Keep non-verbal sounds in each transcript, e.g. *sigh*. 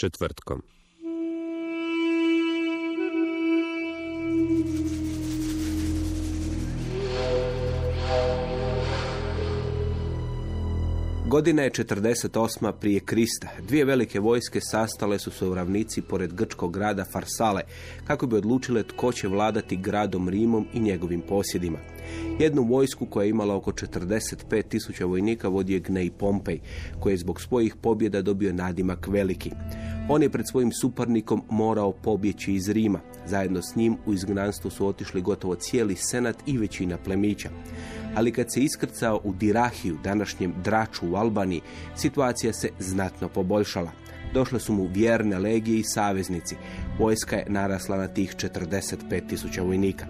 Četvrtkom. Godina je 48. prije Krista. Dvije velike vojske sastale su se u ravnici pored grčkog grada Farsale, kako bi odlučile tko će vladati gradom Rimom i njegovim posjedima. Jednu vojsku koja je imala oko 45 tisuća vojnika vodio je Gnej Pompej, koji je zbog svojih pobjeda dobio nadimak veliki. On je pred svojim suparnikom morao pobjeći iz Rima. Zajedno s njim u izgnanstvo su otišli gotovo cijeli senat i većina plemića ali kad se iskrcao u Dirahiju, današnjem Draču u Albaniji, situacija se znatno poboljšala. Došle su mu vjerne legije i saveznici. Vojska je narasla na tih 45 tisuća vojnika.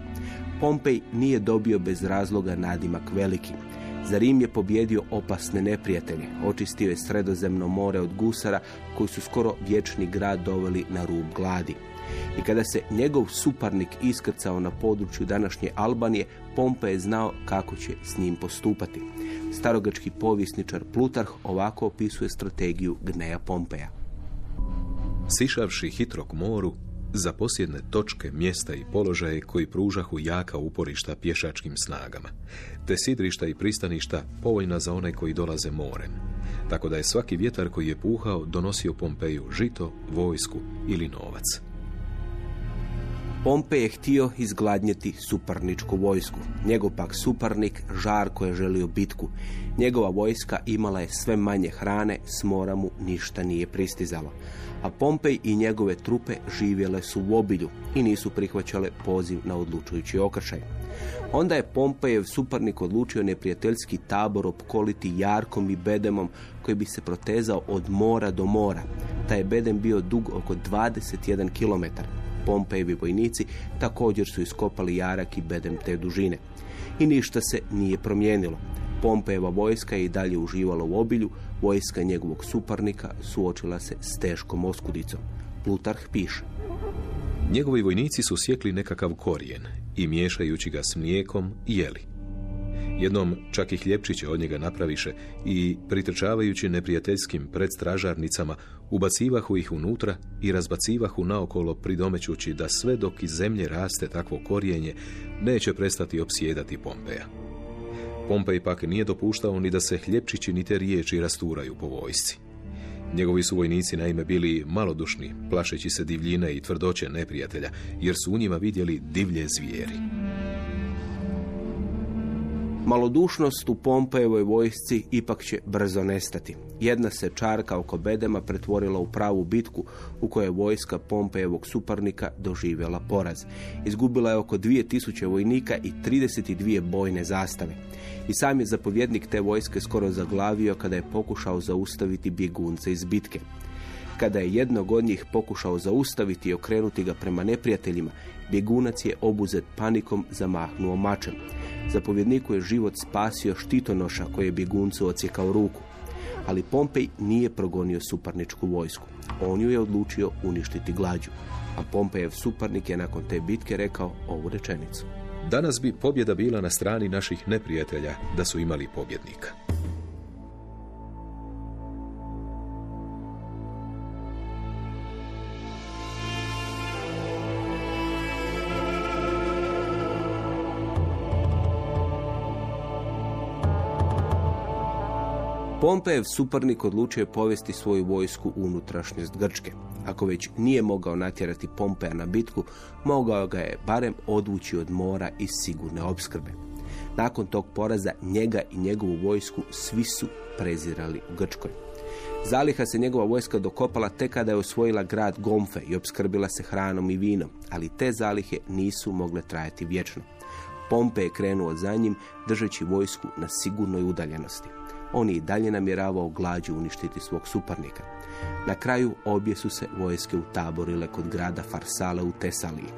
Pompej nije dobio bez razloga nadimak veliki. Za Rim je pobjedio opasne neprijatelje. Očistio je sredozemno more od gusara koji su skoro vječni grad doveli na rub gladi. I kada se njegov suparnik iskrcao na području današnje Albanije, Pompa je znao kako će s njim postupati. Starogački povisničar Plutarh ovako opisuje strategiju Gneja Pompeja. Sišavši hitro k moru, za posjedne točke, mjesta i položaje koji pružahu jaka uporišta pješačkim snagama, te sidrišta i pristaništa povoljna za one koji dolaze morem, tako da je svaki vjetar koji je puhao donosio Pompeju žito, vojsku ili novac. Pompe je htio izgladnjeti suparničku vojsku. Njegov pak suparnik žarko je želio bitku. Njegova vojska imala je sve manje hrane, s mora mu ništa nije pristizalo. A Pompej i njegove trupe živjele su u obilju i nisu prihvaćale poziv na odlučujući okršaj. Onda je Pompejev suparnik odlučio neprijateljski tabor opkoliti Jarkom i Bedemom koji bi se protezao od mora do mora. Taj je Bedem bio dug oko 21 km Pompejevi vojnici također su iskopali jarak i bedem te dužine. I ništa se nije promijenilo. Pompejeva vojska je i dalje uživala u obilju, vojska njegovog suparnika suočila se s teškom oskudicom. Plutarh piše. Njegovi vojnici su sjekli nekakav korijen i miješajući ga s mlijekom jeli. Jednom čak i hljepčiće od njega napraviše i pritrčavajući neprijateljskim predstražarnicama ubacivahu ih unutra i razbacivahu naokolo pridomećući da sve dok iz zemlje raste takvo korijenje neće prestati opsjedati Pompeja. Pompej pak nije dopuštao ni da se hljepčići ni te riječi rasturaju po vojsci. Njegovi su vojnici naime bili malodušni, plašeći se divljine i tvrdoće neprijatelja, jer su u njima vidjeli divlje zvijeri. Malodušnost u Pompejevoj vojsci ipak će brzo nestati. Jedna se čarka oko Bedema pretvorila u pravu bitku u kojoj je vojska Pompejevog suparnika doživjela poraz. Izgubila je oko 2000 vojnika i 32 bojne zastave. I sam je zapovjednik te vojske skoro zaglavio kada je pokušao zaustaviti bjegunce iz bitke. Kada je jednog od njih pokušao zaustaviti i okrenuti ga prema neprijateljima, bjegunac je obuzet panikom zamahnuo mačem. Zapovjedniku je život spasio štitonoša koji je bjeguncu ocijekao ruku. Ali Pompej nije progonio suparničku vojsku. On ju je odlučio uništiti glađu. A Pompejev suparnik je nakon te bitke rekao ovu rečenicu. Danas bi pobjeda bila na strani naših neprijatelja da su imali pobjednika. Pompejev suparnik odlučio je povesti svoju vojsku unutrašnjost Grčke. Ako već nije mogao natjerati Pompeja na bitku, mogao ga je barem odvući od mora i sigurne opskrbe. Nakon tog poraza njega i njegovu vojsku svi su prezirali u Grčkoj. Zaliha se njegova vojska dokopala tek kada je osvojila grad Gomfe i opskrbila se hranom i vinom, ali te zalihe nisu mogle trajati vječno. Pompe je krenuo za njim držeći vojsku na sigurnoj udaljenosti. On je i dalje namjeravao glađu uništiti svog suparnika. Na kraju obje su se vojske utaborile kod grada Farsala u Tesaliji.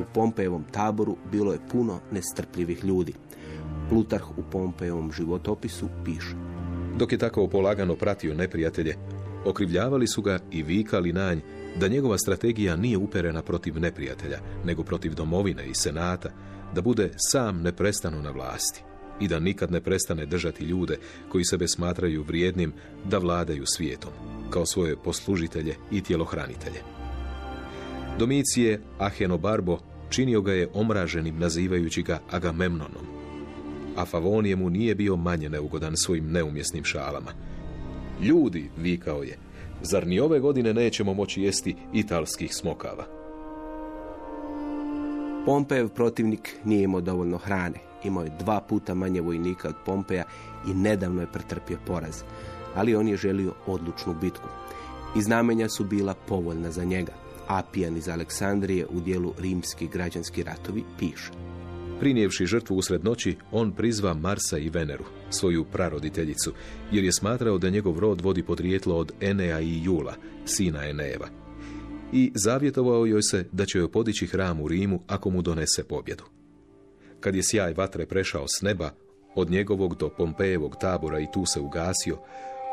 U Pompejevom taboru bilo je puno nestrpljivih ljudi. Plutarh u Pompejevom životopisu piše. Dok je tako polagano pratio neprijatelje, okrivljavali su ga i vikali nanj da njegova strategija nije uperena protiv neprijatelja, nego protiv domovine i senata, da bude sam neprestano na vlasti. I da nikad ne prestane držati ljude koji sebe smatraju vrijednim da vladaju svijetom, kao svoje poslužitelje i tjelohranitelje. Domicije Ahenobarbo činio ga je omraženim nazivajući ga Agamemnonom, a Favonije mu nije bio manje neugodan svojim neumjesnim šalama. Ljudi, vikao je, zar ni ove godine nećemo moći jesti italskih smokava? Pompejev protivnik nije imao dovoljno hrane. Imao je dva puta manje vojnika od Pompeja i nedavno je pretrpio poraz. Ali on je želio odlučnu bitku. I znamenja su bila povoljna za njega. Apijan iz Aleksandrije u dijelu Rimski građanski ratovi piše. Prinijevši žrtvu usred noći, on prizva Marsa i Veneru, svoju praroditeljicu, jer je smatrao da njegov rod vodi podrijetlo od Enea i Jula, sina Eneva. I zavjetovao joj se da će joj podići hram u Rimu ako mu donese pobjedu. Kad je sjaj vatre prešao s neba, od njegovog do Pompejevog tabora i tu se ugasio,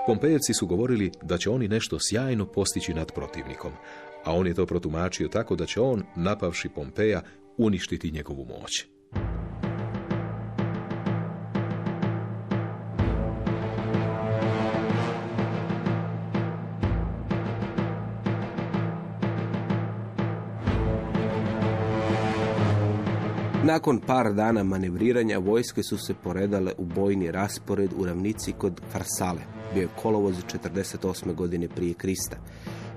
Pompejevci su govorili da će oni nešto sjajno postići nad protivnikom, a on je to protumačio tako da će on, napavši Pompeja, uništiti njegovu moć. Nakon par dana manevriranja vojske su se poredale u bojni raspored u ravnici kod Farsale. Bio je kolovoz 48. godine prije Krista.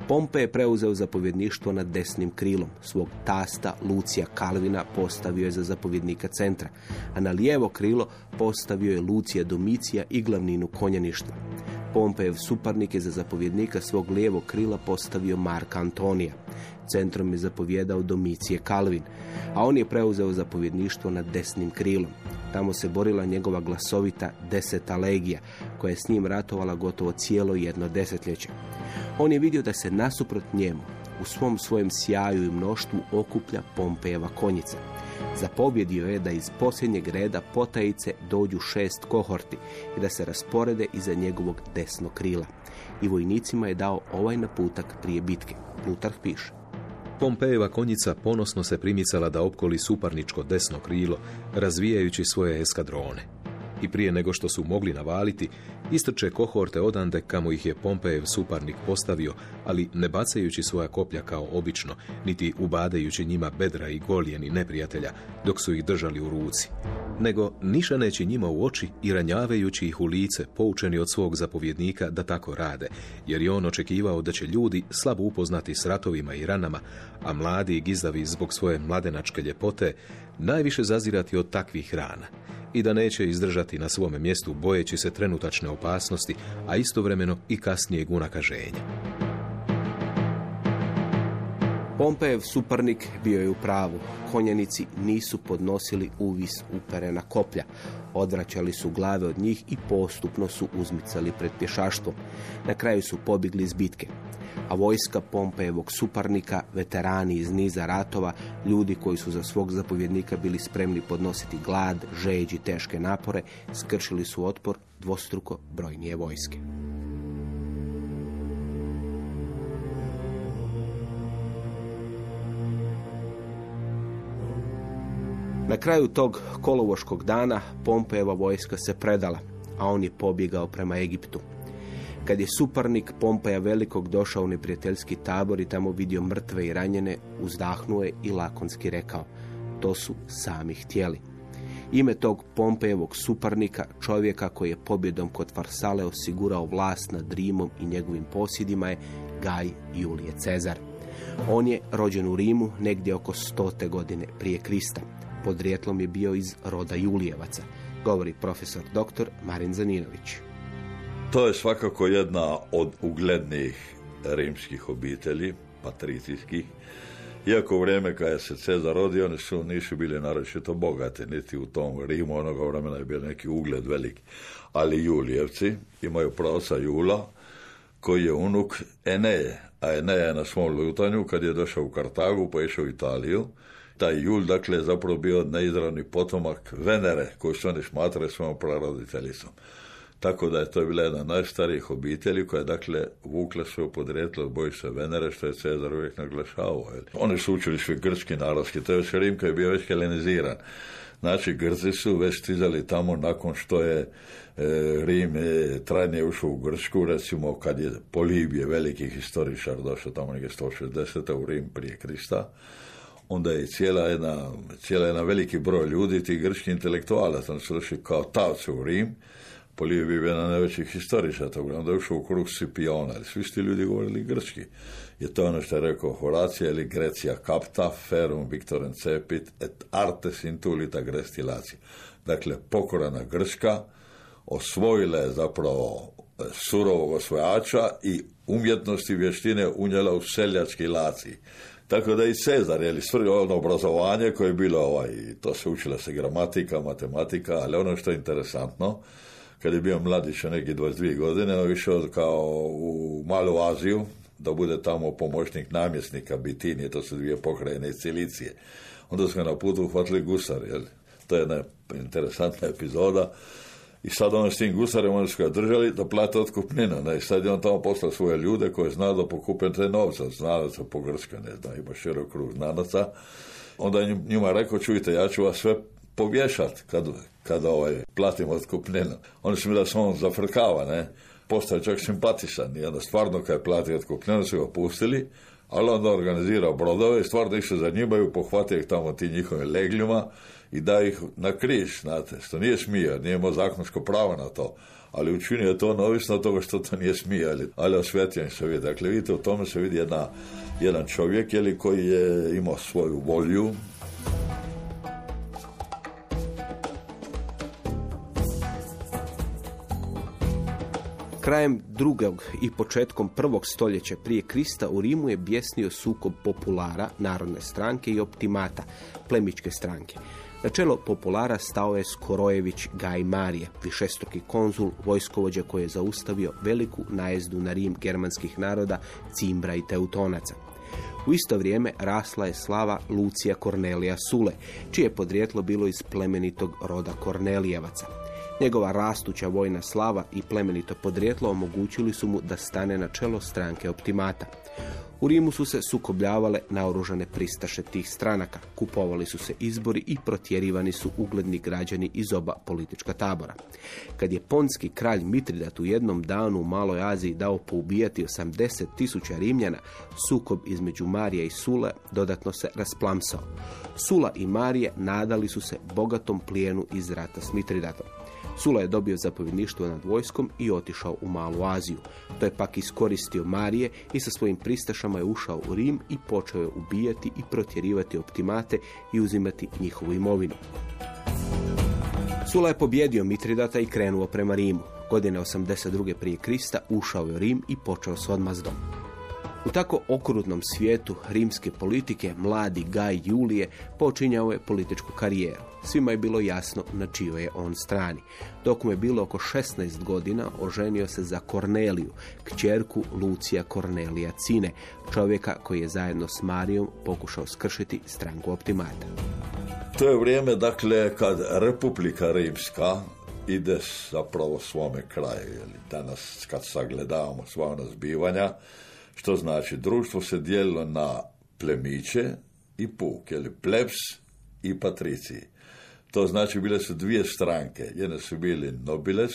Pompe je preuzeo zapovjedništvo nad desnim krilom. Svog tasta Lucija Kalvina postavio je za zapovjednika centra, a na lijevo krilo postavio je Lucija Domicija i glavninu konjaništva. Pompejev suparnik je za zapovjednika svog lijevog krila postavio Marka Antonija. Centrom je zapovjedao Domicije Kalvin, a on je preuzeo zapovjedništvo nad desnim krilom. Tamo se borila njegova glasovita deseta legija, koja je s njim ratovala gotovo cijelo jedno desetljeće. On je vidio da se nasuprot njemu, u svom svojem sjaju i mnoštvu okuplja Pompejeva konjica. Zapovjedio je da iz posljednjeg reda potajice dođu šest kohorti i da se rasporede iza njegovog desnog krila. I vojnicima je dao ovaj naputak prije bitke. Plutarh piše. Pompejeva konjica ponosno se primicala da opkoli suparničko desno krilo, razvijajući svoje eskadrone i prije nego što su mogli navaliti, istrče kohorte odande kamo ih je Pompejev suparnik postavio, ali ne bacajući svoja koplja kao obično, niti ubadajući njima bedra i golijeni neprijatelja, dok su ih držali u ruci, nego nišaneći njima u oči i ranjavajući ih u lice, poučeni od svog zapovjednika da tako rade, jer je on očekivao da će ljudi slabo upoznati s ratovima i ranama, a mladi i gizdavi zbog svoje mladenačke ljepote najviše zazirati od takvih rana i da neće izdržati na svome mjestu bojeći se trenutačne opasnosti, a istovremeno i kasnijeg unakaženja. Pompejev suparnik bio je u pravu. Konjanici nisu podnosili uvis uperena koplja. Odvraćali su glave od njih i postupno su uzmicali pred pješaštvom. Na kraju su pobjegli iz bitke a vojska Pompejevog suparnika, veterani iz niza ratova, ljudi koji su za svog zapovjednika bili spremni podnositi glad, žeđ i teške napore, skršili su otpor dvostruko brojnije vojske. Na kraju tog kolovoškog dana Pompejeva vojska se predala, a on je pobjegao prema Egiptu. Kad je suparnik Pompeja Velikog došao u neprijateljski tabor i tamo vidio mrtve i ranjene, uzdahnuo je i lakonski rekao, to su sami htjeli. Ime tog Pompejevog suparnika, čovjeka koji je pobjedom kod Farsale osigurao vlast nad Rimom i njegovim posjedima je Gaj Julije Cezar. On je rođen u Rimu negdje oko stote godine prije Krista. Podrijetlom je bio iz roda Julijevaca, govori profesor dr. Marin Zaninović. To je svakako jedna od uglednijih rimskih obitelji, patricijskih. Iako u vrijeme kada se Cezar rodio, oni su, nisu bili naročito bogati, niti u tom Rimu onoga vremena je bio neki ugled velik. Ali Julijevci imaju pravca Jula, koji je unuk Eneje, a Eneje je na svom lutanju, kad je došao u Kartagu, pa išao u Italiju, taj Jul, dakle, je zapravo bio neizravni potomak Venere, koju su oni smatrali svojom praroditeljicom. Tako da je to bila jedna najstarijih obitelji koja je dakle vukla svoje podrijetlo od Bojiša Venere, što je Cezar uvijek naglašavao. Oni su učili svi grčki narodski, to je još Rim koji je bio već heleniziran. Znači, Grci su već stizali tamo nakon što je e, Rim je trajnije ušao u Grčku, recimo kad je Polibije, veliki historičar, došao tamo negdje 160. u Rim prije Krista, onda je cijela jedna, cijela jedna veliki broj ljudi, ti grčki intelektualaca, oni su došli kao tavci u Rim, Polije bi bio jedan najvećih historičara toga, onda je ušao u krug Scipiona, ali svi ti ljudi govorili grčki. Je to ono što je rekao Horacija ili Grecija capta, ferum victorem cepit, et artes intulita grestilacija. Dakle, pokorana Grčka osvojila je zapravo e, surovog osvojača i umjetnosti vještine unijela u seljački laci. Tako da i Cezar, je li ono obrazovanje koje je bilo, ovaj, to se učila se gramatika, matematika, ali ono što je interesantno, kad je bio mladić neki 22 godine, on je išao kao u Malu Aziju, da bude tamo pomoćnik namjesnika Bitinije, to su dvije pokrajine iz Cilicije. Onda ga na putu uhvatili gusar, jel? To je jedna interesantna epizoda. I sad on s tim gusarem, oni su ga držali da plate otkupninu. Ne? I sad je on tamo poslao svoje ljude koje zna da pokupe te novce, znanaca po Grčkoj, ne znam, ima širok krug znanaca. Onda je njima rekao, čujte, ja ću vas sve povješat kad, kad ovaj, platim otkupninu. Oni su mi da se on zafrkava, ne? Postaje čak simpatičan i onda stvarno kad je platio otkupninu su ga pustili, ali onda organizirao brodove i stvarno išao za njima i pohvatio ih tamo ti njihovim legljima i da ih na križ, znate, što nije smio, nije imao zakonsko pravo na to, ali učinio je to neovisno od toga što to nije smio, ali, ali osvetio se vidi. Dakle, vidite, u tome se vidi jedna, jedan čovjek jeli, koji je imao svoju volju, Krajem drugog i početkom prvog stoljeća prije Krista u Rimu je bjesnio sukob populara, narodne stranke i optimata, plemičke stranke. Na čelo populara stao je Skorojević Gaj Marije, višestruki konzul, vojskovođa koji je zaustavio veliku najezdu na Rim germanskih naroda, Cimbra i Teutonaca. U isto vrijeme rasla je slava Lucija Kornelija Sule, čije podrijetlo bilo iz plemenitog roda Kornelijevaca. Njegova rastuća vojna slava i plemenito podrijetlo omogućili su mu da stane na čelo stranke optimata. U Rimu su se sukobljavale naoružane pristaše tih stranaka, kupovali su se izbori i protjerivani su ugledni građani iz oba politička tabora. Kad je ponski kralj Mitridat u jednom danu u Maloj Aziji dao poubijati 80 tisuća Rimljana, sukob između Marija i Sule dodatno se rasplamsao. Sula i Marije nadali su se bogatom plijenu iz rata s Mitridatom. Sula je dobio zapovjedništvo nad vojskom i otišao u Malu Aziju. To je pak iskoristio Marije i sa svojim pristašama je ušao u Rim i počeo je ubijati i protjerivati optimate i uzimati njihovu imovinu. Sula je pobjedio Mitridata i krenuo prema Rimu. Godine 82. prije Krista ušao je u Rim i počeo s odmazdom. U tako okrutnom svijetu rimske politike mladi Gaj Julije počinjao je političku karijeru. Svima je bilo jasno na čijoj je on strani. Dok mu je bilo oko 16 godina, oženio se za Korneliju, kćerku Lucija Kornelija Cine, čovjeka koji je zajedno s Marijom pokušao skršiti stranku optimata. To je vrijeme, dakle, kad Republika Rimska ide zapravo svome kraju. Danas, kad sagledavamo sva ona zbivanja, što znači, društvo se dijelilo na plemiće i puk, ili plebs i patriciji. To znači, bile su dvije stranke. Jedne su bili nobiles,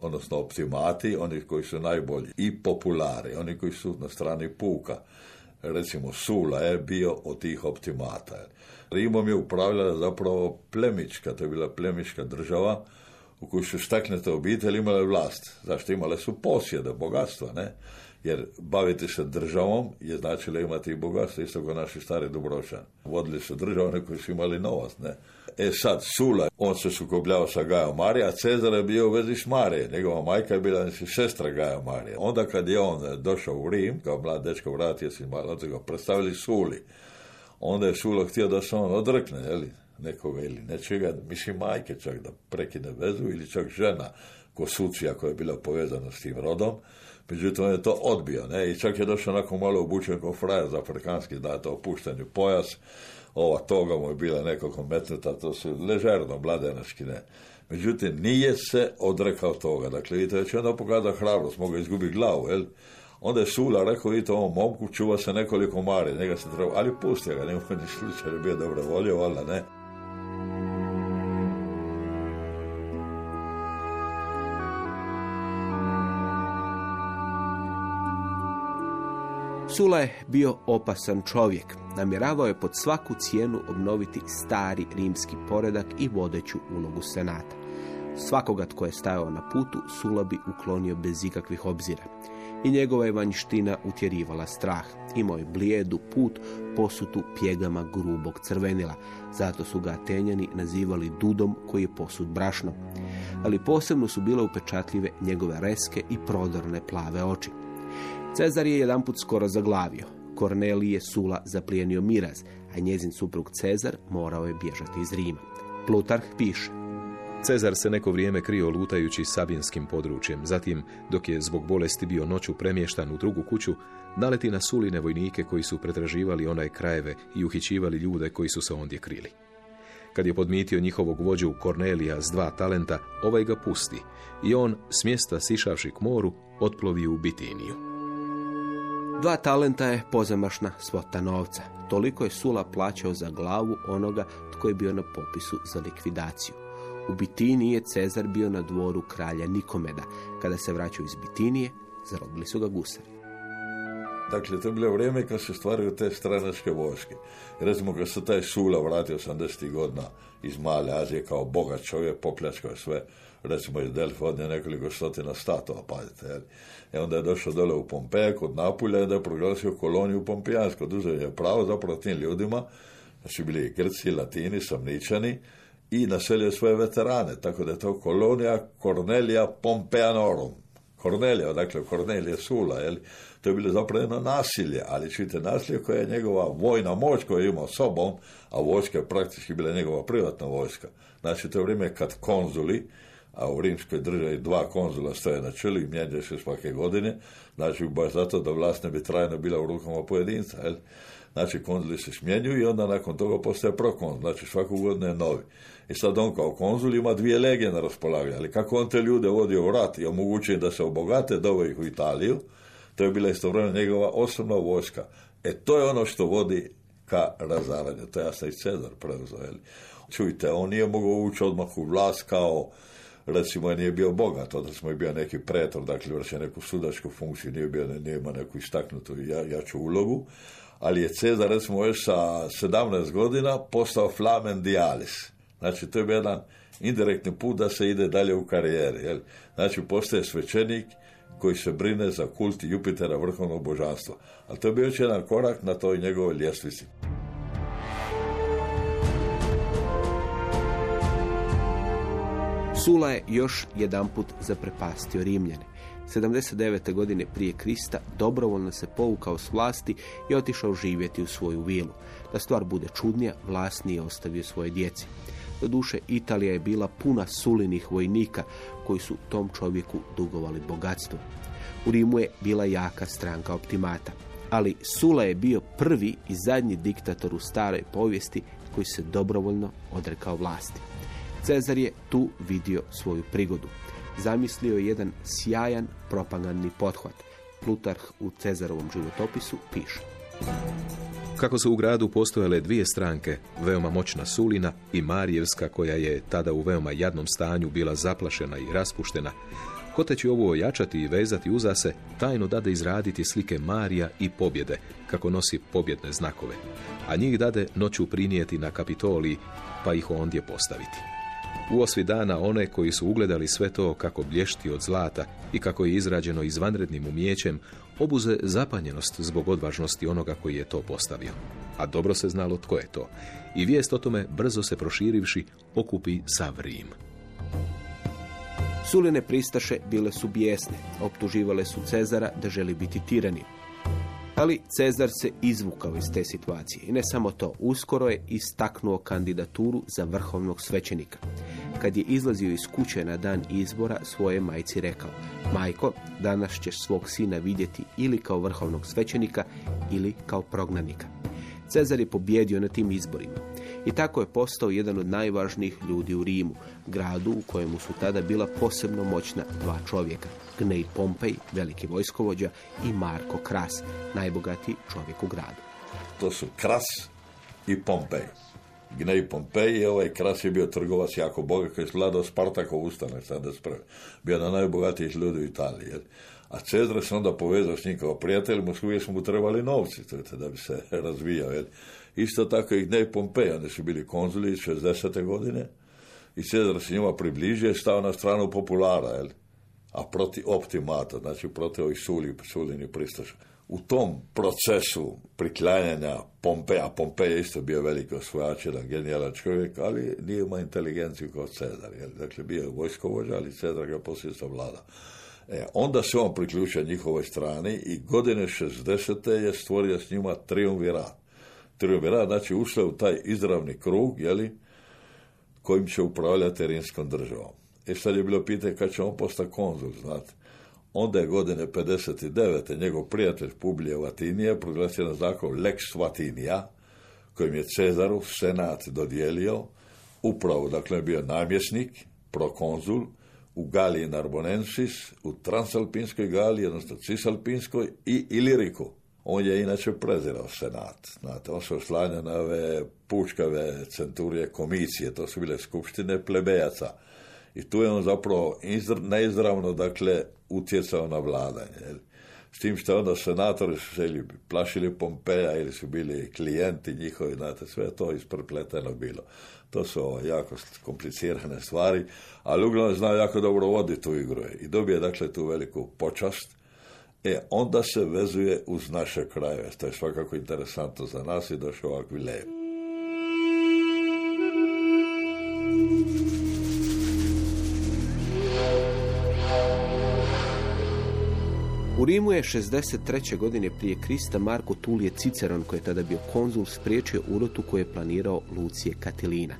odnosno optimati, oni koji su najbolji, i populari, oni koji su na strani puka. Recimo, Sula je bio od tih optimata. Rimom je upravljala zapravo plemička, to je bila plemička država, u kojoj su staknete obitelji imale vlast. Zašto imale su posjede, bogatstva, ne? Jer baviti se državom je značilo imati i bogatstvo, isto kao naši stari Dubrovčani. Vodili su državne koji su imali novac, ne. E sad, Sula, on se sukobljao sa Gajom Marija, a Cezar je bio u vezi s Marije. Njegova majka je bila sestra Gaja Marije. Onda kad je on došao u Rim, kao mlad dečko vratio se malo, ga predstavili Suli. Onda je Sula htio da se on odrekne, jeli, nekoga ili nečega, mislim majke čak da prekine vezu ili čak žena ko Sucija koja je bila povezana s tim rodom. Međutim, on je to odbio, ne, i čak je došao nakon malo obučen kao frajer za afrikanski, da to opuštanju pojas, ova toga mu je bila nekako metnuta, to su ležerno, mladenački ne. Međutim, nije se odrekao toga. Dakle, vidite, već onda pokazao hrabrost, mogao izgubiti glavu, jel? Onda je Sula rekao, vidite, ovom momku čuva se nekoliko mari, njega se treba, ali pusti ga, nema ni slučaj, bio dobro volio, valjda ne. Sula je bio opasan čovjek. Namjeravao je pod svaku cijenu obnoviti stari rimski poredak i vodeću ulogu senata. Svakoga tko je stajao na putu, Sula bi uklonio bez ikakvih obzira. I njegova je vanjština utjerivala strah. Imao je blijedu put posutu pjegama grubog crvenila. Zato su ga Atenjani nazivali dudom koji je posut brašnom. Ali posebno su bile upečatljive njegove reske i prodorne plave oči. Cezar je jedanput skoro zaglavio. Kornelije Sula zaplijenio miraz, a njezin suprug Cezar morao je bježati iz Rima. Plutarh piše. Cezar se neko vrijeme krio lutajući sabinskim područjem. Zatim, dok je zbog bolesti bio noću premještan u drugu kuću, naleti na Suline vojnike koji su pretraživali onaj krajeve i uhićivali ljude koji su se ondje krili. Kad je podmitio njihovog vođu Kornelija s dva talenta, ovaj ga pusti i on, s mjesta sišavši k moru, otplovi u Bitiniju. Dva talenta je pozamašna svota novca. Toliko je Sula plaćao za glavu onoga tko je bio na popisu za likvidaciju. U Bitiniji je Cezar bio na dvoru kralja Nikomeda. Kada se vraćao iz Bitinije, zarobili su ga gusari. Dakle, to je bilo vrijeme kad se stvaraju te stranačke vojske. Recimo, kad se taj Sula vratio 80. godina iz Male Azije kao bogat čovjek, popljačkao sve, recimo iz Delfa odnije nekoliko stotina statova, pazite, jel? E onda je došao dole u Pompeja kod Napulja i da je proglasio koloniju Pompejansku. Oduzeo je pravo zapravo tim ljudima, znači bili Grci, Latini, Samničani, i naselio svoje veterane, tako da je to kolonija Cornelia Pompeanorum. Kornelija, dakle Kornelija Sula, jel? to je bilo zapravo jedno nasilje, ali čujte nasilje koje je njegova vojna moć koju je imao sobom, a vojska je praktički bila njegova privatna vojska. Znači to je vrijeme kad konzuli, a u rimskoj državi dva konzula stoje na čelu i mijenjaju se svake godine, znači baš zato da vlast ne bi trajno bila u rukama pojedinca, jel? Znači, konzuli se smjenjuju i onda nakon toga postaje prokonzul, znači svaku godinu je novi. I sad on kao konzul ima dvije legije na raspolaganju, ali kako on te ljude vodi u rat i omogućuje da se obogate, dovoj ih u Italiju, to je bila istovremeno njegova osobna vojska. E to je ono što vodi ka razaranju. To je jasno i Cezar preuzeo. Čujte, on nije mogao ući odmah u vlast kao recimo nije bio bogat, onda smo je bio neki pretor, dakle vršio neku sudačku funkciju, nije, bio, nije imao neku istaknutu jaču ulogu, ali je Cezar recimo još sa 17 godina postao flamen dialis. Znači to je jedan indirektni put da se ide dalje u karijeri. Jel? Znači postaje svećenik koji se brine za kult Jupitera vrhovnog božanstva. Ali to je bio još jedan korak na toj njegovoj ljestvici. Sula je još jedanput zaprepastio Rimljane. 79. godine prije Krista dobrovoljno se povukao s vlasti i otišao živjeti u svoju vilu. Da stvar bude čudnija, vlast nije ostavio svoje djeci. Doduše, Italija je bila puna sulinih vojnika koji su tom čovjeku dugovali bogatstvo. U Rimu je bila jaka stranka optimata. Ali Sula je bio prvi i zadnji diktator u staroj povijesti koji se dobrovoljno odrekao vlasti. Cezar je tu vidio svoju prigodu. Zamislio je jedan sjajan propagandni pothvat. Plutarh u Cezarovom životopisu piše. Kako su u gradu postojale dvije stranke, veoma moćna Sulina i Marijevska koja je tada u veoma jadnom stanju bila zaplašena i raspuštena, Hoteći ovo ojačati i vezati uza se, tajno dade izraditi slike Marija i pobjede, kako nosi pobjedne znakove, a njih dade noću prinijeti na kapitoliji, pa ih ondje postaviti. U osvi dana one koji su ugledali sve to kako blješti od zlata i kako je izrađeno izvanrednim umjećem, obuze zapanjenost zbog odvažnosti onoga koji je to postavio. A dobro se znalo tko je to. I vijest o tome, brzo se proširivši, okupi sav Rim. Suline pristaše bile su bijesne, optuživale su Cezara da želi biti tirani. Ali Cezar se izvukao iz te situacije i ne samo to, uskoro je istaknuo kandidaturu za vrhovnog svećenika. Kad je izlazio iz kuće na dan izbora, svoje majci rekao, majko, danas ćeš svog sina vidjeti ili kao vrhovnog svećenika ili kao prognanika. Cezar je pobjedio na tim izborima i tako je postao jedan od najvažnijih ljudi u Rimu, gradu u kojemu su tada bila posebno moćna dva čovjeka, Gnej Pompej, veliki vojskovođa, i Marko Kras, najbogatiji čovjek u gradu. To su Kras i Pompej. Gnej Pompej i ovaj Kras je bio trgovac jako boga koji je vladao Spartakov ustanak sada sprve. Bio na najbogatijih ljudi u Italiji. A Cezar se onda povezao s njim kao prijatelj, mu uvijek smo mu trebali novci da bi se *laughs* razvijao. Isto tako i Gnej Pompej, oni su bili konzuli iz 60. godine i Cezar se njima približio i stao na stranu populara, jel? a protiv optimata, znači protiv ovih suli, sulini pristaša. U tom procesu priklanjanja Pompeja, Pompej je isto bio veliki osvojač, jedan genijalan čovjek, ali nije imao inteligenciju kao Cezar. Jel? Dakle, bio je vojskovođa, ali Cezar ga poslije vlada. E, onda se on priključio njihovoj strani i godine 60. je stvorio s njima triumvirat. Triumvirat znači ušle u taj izravni krug, jeli, kojim će upravljati rimskom državom. E sad je bilo pitanje kad će on postati konzul, znate. Onda je godine 59. njegov prijatelj Publije Vatinije proglasio na zakon Lex Vatinija, kojim je Cezaru senat dodijelio upravo, dakle, bio namjesnik, prokonzul, u Galiji Narbonensis, u Transalpinskoj Galiji, odnosno Cisalpinskoj i Iliriku. On je inače prezirao senat. Znate, on se oslanja na ove pučkave centurije komisije, to su bile skupštine plebejaca. I tu je on zapravo neizravno, dakle, utjecao na vladanje. S tim što onda senatori su se plašili Pompeja ili su bili klijenti njihovi, znate, sve to isprepleteno bilo. To su jako komplicirane stvari, ali uglavnom zna jako dobro voditi tu igru i dobije dakle tu veliku počast. E, onda se vezuje uz naše krajeve, to je svakako interesantno za nas i došao ovakvi lepi. U Rimu je 63. godine prije Krista Marko Tulije Ciceron, koji je tada bio konzul, spriječio urotu koju je planirao Lucije Katilina.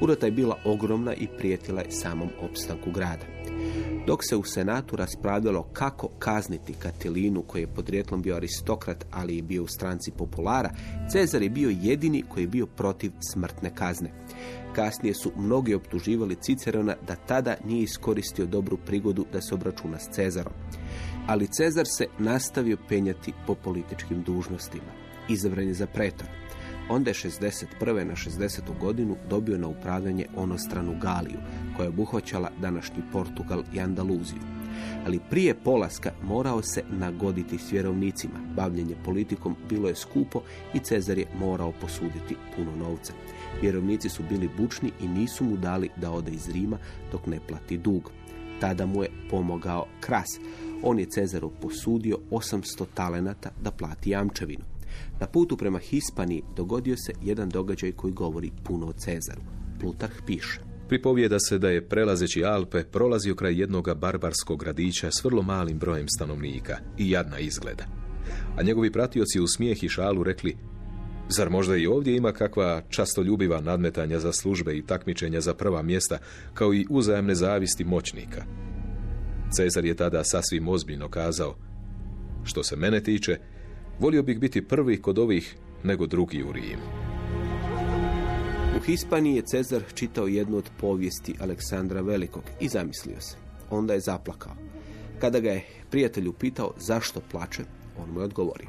Urota je bila ogromna i prijetila je samom opstanku grada. Dok se u Senatu raspravljalo kako kazniti Katilinu, koji je podrijetlom bio aristokrat, ali i bio u stranci populara, Cezar je bio jedini koji je bio protiv smrtne kazne. Kasnije su mnogi optuživali Cicerona da tada nije iskoristio dobru prigodu da se obračuna s Cezarom ali Cezar se nastavio penjati po političkim dužnostima. Izabran je za pretor. Onda je 61. na 60. godinu dobio na upravljanje onostranu Galiju, koja je obuhvaćala današnji Portugal i Andaluziju. Ali prije polaska morao se nagoditi s vjerovnicima. Bavljenje politikom bilo je skupo i Cezar je morao posuditi puno novca. Vjerovnici su bili bučni i nisu mu dali da ode iz Rima dok ne plati dug. Tada mu je pomogao Kras, on je Cezaru posudio 800 talenata da plati jamčevinu. Na putu prema Hispaniji dogodio se jedan događaj koji govori puno o Cezaru. Plutarh piše. Pripovijeda se da je prelazeći Alpe prolazio kraj jednoga barbarskog gradića s vrlo malim brojem stanovnika i jadna izgleda. A njegovi pratioci u smijeh i šalu rekli Zar možda i ovdje ima kakva častoljubiva nadmetanja za službe i takmičenja za prva mjesta, kao i uzajemne zavisti moćnika? Cezar je tada sasvim ozbiljno kazao, što se mene tiče, volio bih biti prvi kod ovih nego drugi u Rimu. U Hispaniji je Cezar čitao jednu od povijesti Aleksandra Velikog i zamislio se. Onda je zaplakao. Kada ga je prijatelj upitao zašto plače, on mu je odgovorio.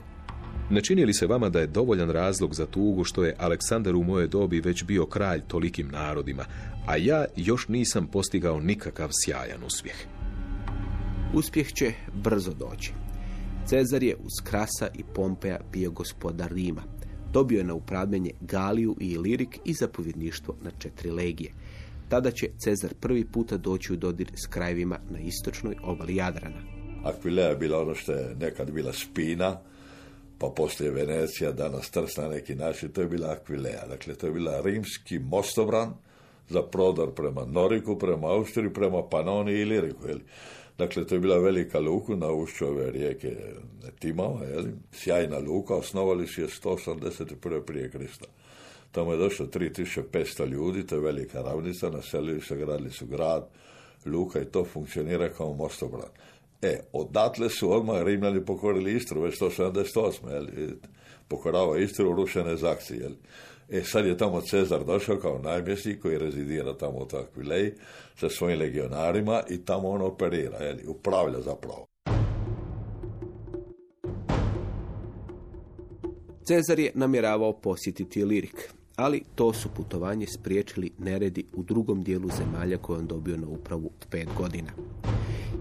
Ne čini li se vama da je dovoljan razlog za tugu što je Aleksandar u moje dobi već bio kralj tolikim narodima, a ja još nisam postigao nikakav sjajan uspjeh? Uspjeh će brzo doći. Cezar je uz Krasa i Pompeja bio gospodar Rima. Dobio je na upravljanje Galiju i Ilirik i zapovjedništvo na četiri legije. Tada će Cezar prvi puta doći u dodir s krajevima na istočnoj obali Jadrana. Akvilea je bila ono što je nekad bila Spina, pa poslije Venecija, danas Trst na neki način, to je bila Akvilea. Dakle, to je bila rimski mostobran za prodor prema Noriku, prema Austriji, prema Panoni i Liriku. Dakle, to je bila velika luku na ušću ove rijeke Timao, jeli? sjajna luka, osnovali su je 181. prije Krista. Tamo je došlo 3500 ljudi, to je velika ravnica, naselili se, gradili su grad, luka i to funkcionira kao mostobran. E, odatle su odmah Rimljani pokorili Istru, već 178. Jel, pokorava Istru, rušene zakci. Jel. E, sad je tamo Cezar došao kao najmjesnik koji rezidira tamo u Takvilej sa svojim legionarima i tamo on operira, jel, upravlja zapravo. Cezar je namjeravao posjetiti Lirik, ali to su putovanje spriječili neredi u drugom dijelu zemalja koje on dobio na upravu od pet godina.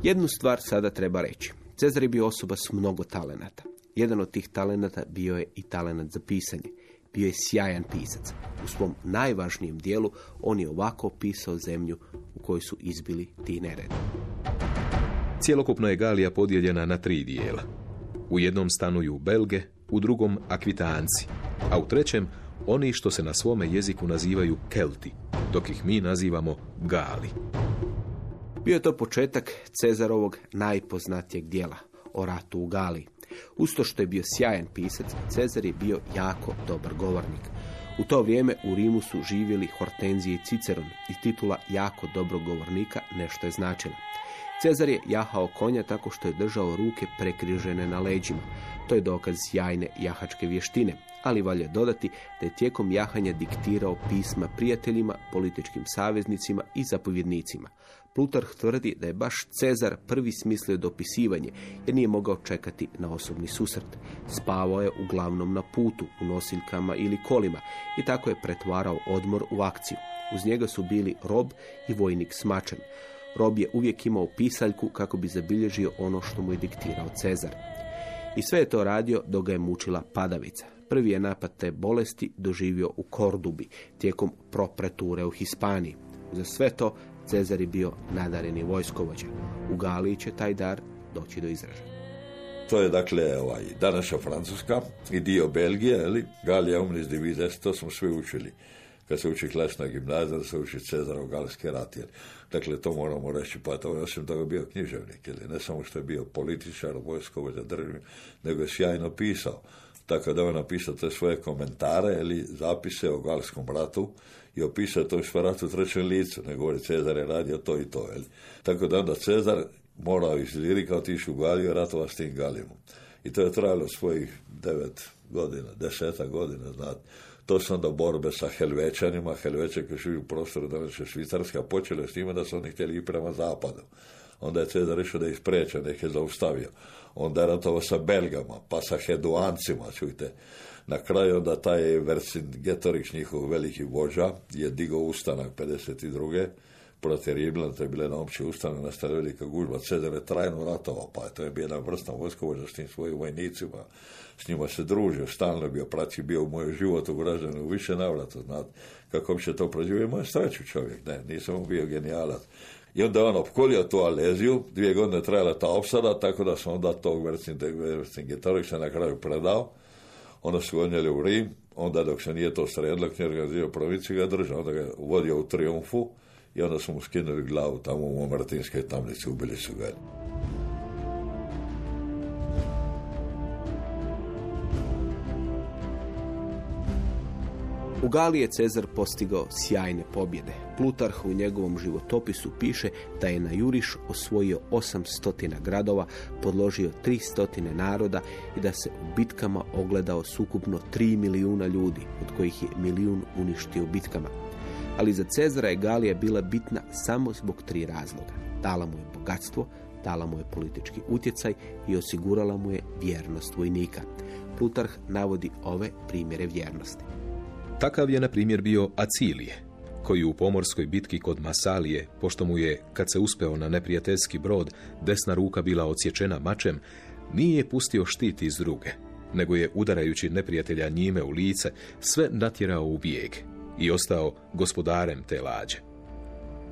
Jednu stvar sada treba reći. Cezar je bio osoba s mnogo talenata. Jedan od tih talenata bio je i talenat za pisanje. Bio je sjajan pisac. U svom najvažnijem dijelu on je ovako opisao zemlju u kojoj su izbili ti neredi. Cijelokupno je Galija podijeljena na tri dijela. U jednom stanuju Belge, u drugom Akvitanci, a u trećem oni što se na svome jeziku nazivaju Kelti, dok ih mi nazivamo Gali. Bio je to početak Cezarovog najpoznatijeg dijela, o ratu u Galiji. Usto što je bio sjajan pisac, Cezar je bio jako dobar govornik. U to vrijeme u Rimu su živjeli Hortenzije i Ciceron i titula jako dobrog govornika nešto je značila. Cezar je jahao konja tako što je držao ruke prekrižene na leđima. To je dokaz sjajne jahačke vještine, ali valja dodati da je tijekom jahanja diktirao pisma prijateljima, političkim saveznicima i zapovjednicima. Plutarh tvrdi da je baš Cezar prvi smislio dopisivanje, jer nije mogao čekati na osobni susret. Spavao je uglavnom na putu, u nosiljkama ili kolima i tako je pretvarao odmor u akciju. Uz njega su bili rob i vojnik smačen. Rob je uvijek imao pisaljku kako bi zabilježio ono što mu je diktirao Cezar. I sve je to radio dok ga je mučila padavica. Prvi je napad te bolesti doživio u Kordubi, tijekom propreture u Hispaniji. Za sve to Cezar je bio nadareni vojskovođa. U Galiji će taj dar doći do izražaja. To je dakle ovaj, današnja Francuska i dio Belgije, ali Galija umnis divides, to smo svi učili. Kad se uči klasna gimnazija, se uči Cezarov galski rat. Jer, dakle, to moramo reći, pa to je osim toga bio književnik, jer ne samo što je bio političar, vojskovođa, državni, nego je sjajno pisao. Tako da on napisao te svoje komentare ili zapise o galskom ratu i opisao to sve rat u trećem licu. Ne govori Cezar je radio to i to. Jel? Tako da onda Cezar morao iz Lirika otići u Galiju ratova s tim Galijom. I to je trajalo svojih devet godina, deseta godina, znate. To su onda borbe sa Helvećanima, Helveće koji živi u prostoru današnje Švicarske, a počele s njima da su oni htjeli i prema zapadu. Onda je Cezar rešio da ih spreče, da ih je zaustavio. Onda je ratovao sa Belgama, pa sa Heduancima, čujte. Na kraju onda taj Vercingetorix, njihov veliki vođa, je digao ustanak 52 protiv Rimljana, to je bila jedna opći ustanak, nastala velika gužba, Cezar je trajno ratovao, pa to je bio jedan vrstan vojskovođa s tim svojim vojnicima, s njima se družio, stalno je bio praći, bio u moj život ugrađen u više navrata, znate, kako bi se to proživio, moj sreću čovjek, ne, nisam bio genijalac. I onda on opkolio tu Aleziju, dvije godine trajala ta opsada, tako da sam onda tog Vercingetorixa na kraju predao, onda su gonjeli u Rim, onda dok se nije to sredilo, knjer ga provinciju ga držao, onda ga uvodio u triumfu, i onda su mu skinuli glavu tamo u Martinskoj tamnici, ubili su ga. U Galiji je Cezar postigao sjajne pobjede. Plutarh u njegovom životopisu piše da je na Juriš osvojio 800 gradova, podložio 300 naroda i da se u bitkama ogledao sukupno 3 milijuna ljudi, od kojih je milijun uništio bitkama ali za Cezara je Galija bila bitna samo zbog tri razloga. Dala mu je bogatstvo, dala mu je politički utjecaj i osigurala mu je vjernost vojnika. Plutarh navodi ove primjere vjernosti. Takav je, na primjer, bio Acilije, koji u pomorskoj bitki kod Masalije, pošto mu je, kad se uspeo na neprijateljski brod, desna ruka bila odsječena mačem, nije pustio štit iz druge, nego je, udarajući neprijatelja njime u lice, sve natjerao u bijeg i ostao gospodarem te lađe.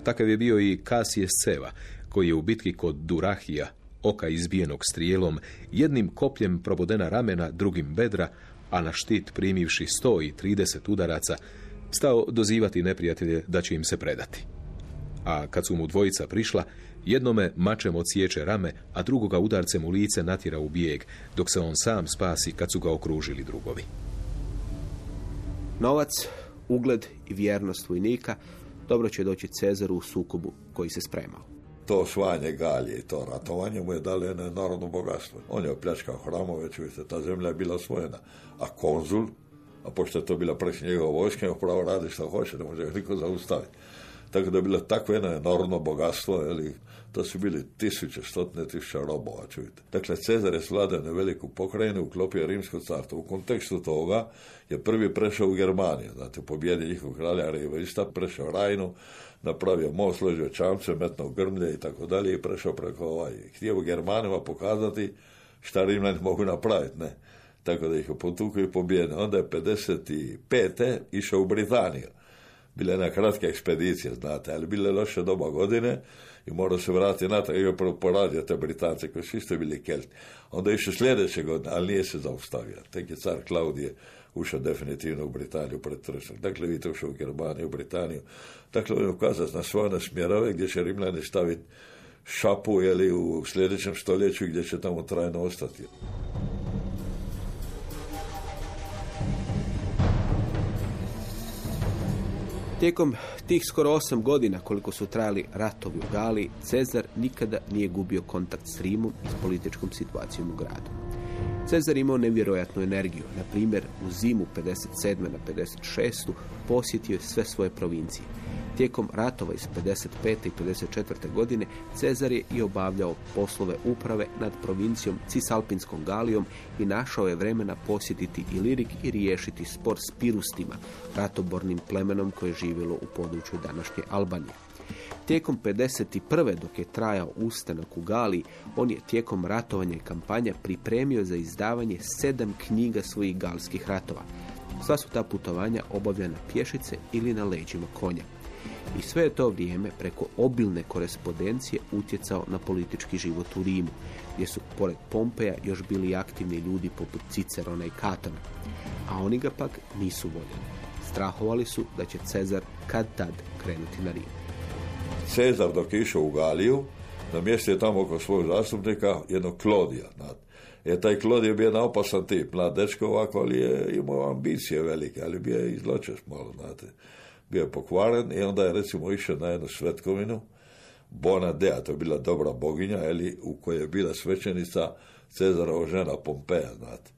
Takav je bio i Kasije Sceva, koji je u bitki kod Durahija, oka izbijenog strijelom, jednim kopljem probodena ramena, drugim bedra, a na štit primivši sto i trideset udaraca, stao dozivati neprijatelje da će im se predati. A kad su mu dvojica prišla, jednome mačem odsječe rame, a drugoga udarcem u lice natjera u bijeg, dok se on sam spasi kad su ga okružili drugovi. Novac ugled i vjernost vojnika dobro će doći Cezaru u sukobu koji se spremao. To osvajanje Galije to ratovanje mu je dalo jedno enormno bogatstvo. On je opljačkao hramove, čujete, ta zemlja je bila osvojena. A konzul, a pošto je to bila preko njegova vojska, je pravo radi što hoće, ne može ga niko zaustaviti. Tako da je bilo takvo jedno enormno bogatstvo, ili to su bili tisuće, stotine tisuća robova, čujete. Dakle, Cezar je svladao na veliku pokrajinu, uklopio rimsko carstvo. U kontekstu toga je prvi prešao u Germaniju, znate, pobjedi njihovog kralja Riverista, prešao Rajnu, napravio most, složio čamce, metno grmlje i tako dalje i prešao preko ovaj. Htio Germanima pokazati šta Rimljani mogu napraviti, ne. Tako da ih je potukao i pobjedio. Onda je 55. išao u Britaniju. Bila je jedna kratka ekspedicija, znate, ali bile loše doba godine i morao se vratiti natrag i poradio te Britance koji su isto bili Kelti. Onda je išao sljedeće godine, ali nije se zaustavio. Tek je car Klaudije ušao definitivno u Britaniju pred tršak. Dakle, vidite ušao u Germaniju, u Britaniju. Dakle, on je ukazati na svoje smjerove gdje će Rimljani staviti šapu ili u sljedećem stoljeću gdje će tamo trajno ostati. Tijekom tih skoro osam godina koliko su trajali ratovi u Galiji, Cezar nikada nije gubio kontakt s Rimom i s političkom situacijom u gradu. Cezar imao nevjerojatnu energiju. Na primjer, u zimu 57. na 56. posjetio je sve svoje provincije. Tijekom ratova iz 55. i 54. godine Cezar je i obavljao poslove uprave nad provincijom Cisalpinskom Galijom i našao je vremena posjetiti Ilirik i riješiti spor s Pirustima, ratobornim plemenom koje je živjelo u području današnje Albanije. Tijekom 51. dok je trajao ustanak u Galiji, on je tijekom ratovanja i kampanja pripremio za izdavanje sedam knjiga svojih galskih ratova. Sva su ta putovanja obavljena pješice ili na leđima konja. I sve je to vrijeme preko obilne korespondencije utjecao na politički život u Rimu, gdje su pored Pompeja još bili aktivni ljudi poput Cicerona i Katona. A oni ga pak nisu voljeli. Strahovali su da će Cezar kad tad krenuti na Rim. Cezar dok je išao u Galiju, namjestio je tamo oko svog zastupnika jednog Klodija. E, taj Klodij je bio jedan opasan tip, mlad dečko ovako, ali je imao ambicije velike, ali bio je izločest malo, znate. Bio je pokvaren i onda je recimo išao na jednu svetkovinu, Bona Dea, to je bila dobra boginja, eli, u kojoj je bila svećenica Cezarova žena Pompeja, znate.